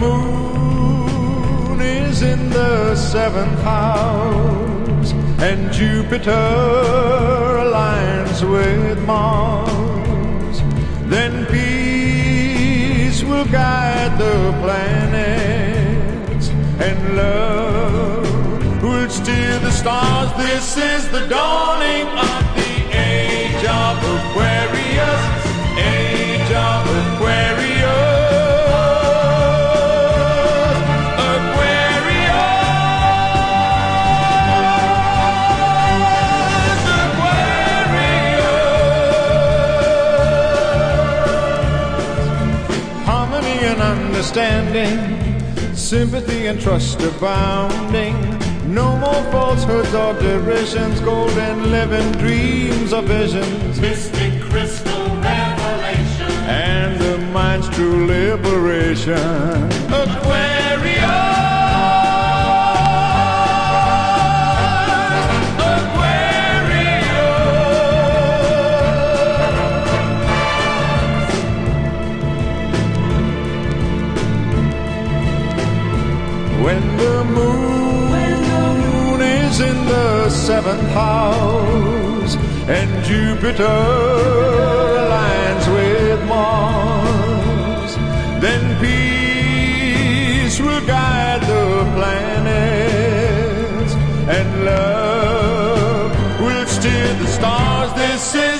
moon is in the seventh house and Jupiter aligns with Mars, then peace will guide the planets and love will steer the stars. This is the dawning of the age of Aquarius, understanding, sympathy and trust abounding. No more falsehoods or derisions, golden living dreams or visions, Mystic crystal revelation. and the mind's true liberation. When the moon, when the moon is in the seventh house and Jupiter aligns with Mars, then peace will guide the planets and love will steer the stars. This is